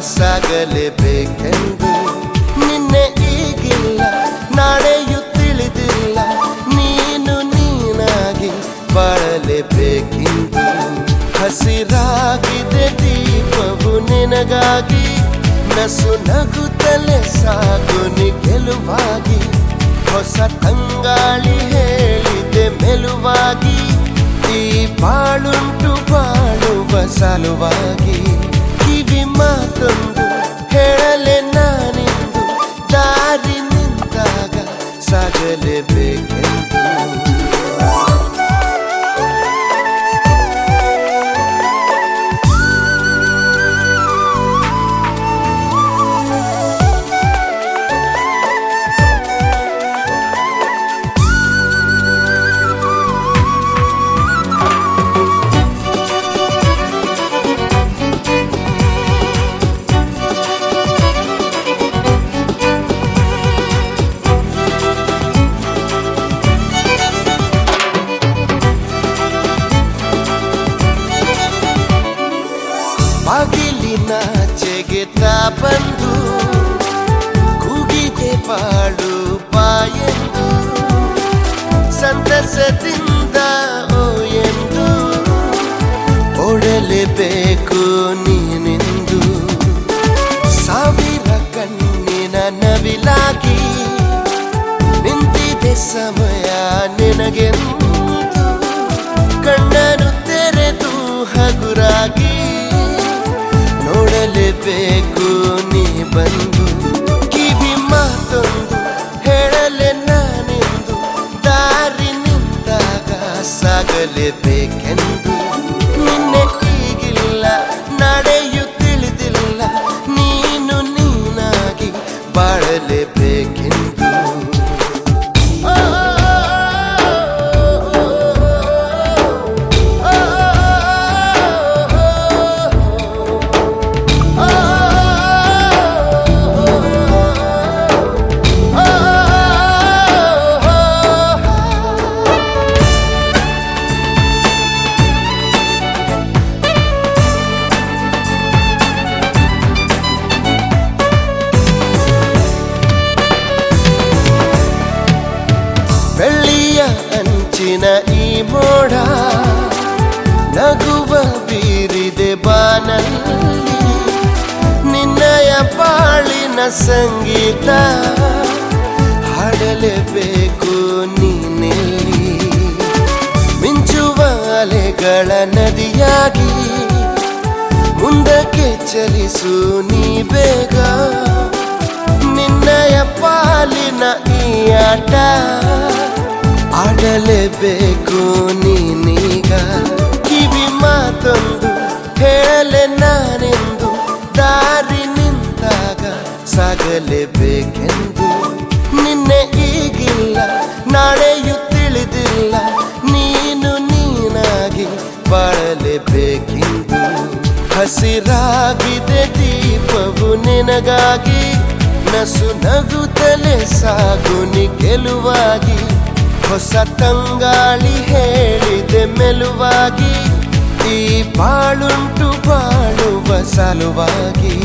ಸಾಗಲೇಬೇಕೆಂದು ನಿನ್ನೆ ಈಗಿಲ್ಲ, ನಾಳೆಯೂ ತಿಳಿದಿಲ್ಲ. ನೀನು ನೀನಾಗಿ ಬಾಳಲೇಬೇಕೆಂದು ಹಸಿರಾಗಿದೆ ದೀಪವು ನಿನಗಾಗಿ. ನಸು ನಗುತ್ತಲೇ ಸಾಗು ನಿ ಗೆಲುವಾಗಿ. ಹೊಸ ತಂಗಾಳಿ ಹೇಳಿದೆ ಮೆಲುವಾಗಿ. ಈ ಬಾಳುಂಟು ಬಾಳುವ ಸಲುವಾಗಿ. ಕಿವಿ ಮಾತೊಂದು ಹೇಳಲೆ ನಾನಿಂದು ದಾರಿ ನಿಂತಾಗ ಸಾಗಲೇಬೇಕೆಂದು ಬಾಗಿಲಿನಾಚೆಗೆ ತಾ ಬಂದು ಕೂಗಿಗೆ ಪಾಡು ಬಾಯೆಂದು ಸಂತಸದಿಂದ, ಓ ಎಂದು ಓಡಲೇಬೇಕು ನೀನೆಂದು. ಸಾವಿರ ಕಣ್ಣಿನ ನವಿಲಾಗಿ ನಿಂತಿದೆ ಸಮಯ ನಿನಗೆಂದು. ನೋಡಲೇಬೇಕು ನೀ ಬಂದು ಕಿವಿ ಮಾತೊಂದು ಹೇಳಲೆ ನಾನೆಂದು, ದಾರಿ ನಿಂತಾಗ ಸಾಗಲೇಬೇಕೆಂದು. ನಿನ್ನೆ ಈಗಿಲ್ಲ, ನಡೆಯು ತಿಳಿದಿಲ್ಲ, ನೀನು ನೀನಾಗಿ ಬಾಳಲೇಬೇಕೆಂದು ಅಂಚಿನ ಈ ಮೋಡ ನಗುವ ಬೀರಿದೆ ಬಾನಲ್ಲಿ. ನಿನ್ನಯ ಬಾಳಿನ ಸಂಗೀತ ಹಾಡಲೇಬೇಕು ನೀನೆಲ್ಲಿ ಮಿಂಚುವ ಅಲೆಗಳ ನದಿಯಾಗಿ ಮುಂದಕ್ಕೆ ಚಲಿಸು ನೀ ಬೇಗ. ನಿನ್ನಯ ಪಾಲಿನ ಈ ಆಟ ಆಡಲೇಬೇಕು ನೀನೀಗ. ಕಿವಿ ಮಾತೊಂದು ಹೇಳಲೆ ನಾನೆಂದು. ದಾರಿ ನಿಂತಾಗ ಸಾಗಲೇಬೇಕೆಂದು. ನಿನ್ನೆ ಈಗಿಲ್ಲ, ನಾಳೆಯು ತಿಳಿದಿಲ್ಲ. ನೀನು ನೀನಾಗಿ ಬಾಳಲೇಬೇಕೆಂದು. ಹಸಿರಾಗಿದೆ ದೀಪವು ನಿನಗಾಗಿ. ನಸು ನಗುತ್ತಲೇ ಸಾಗು ನಿ ಗೆಲುವಾಗಿ. ಹೊಸ ತಂಗಾಳಿ ಹೇಳಿದೆ ಮೆಲುವಾಗಿ, ಈ ಬಾಳುಂಟು ಬಾಳುವ ಸಲುವಾಗಿ.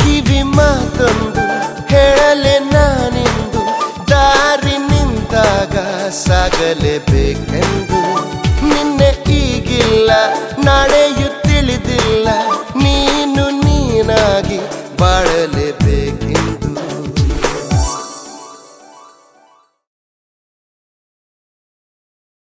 ಕಿವಿ ಮಾತೊಂದು ಹೇಳಲೆ ನಾನಿಂದು, ದಾರಿ ನಿಂತಾಗ ಸಾಗಲೇಬೇಕೆಂದು. ನಿನ್ನೆ ಈಗಿಲ್ಲ, ನಾಳೆಯು ತಿಳಿದಿಲ್ಲ, ನೀನು ನೀನಾಗಿ ಬಾಳಲೇಬೇಕೆಂದು.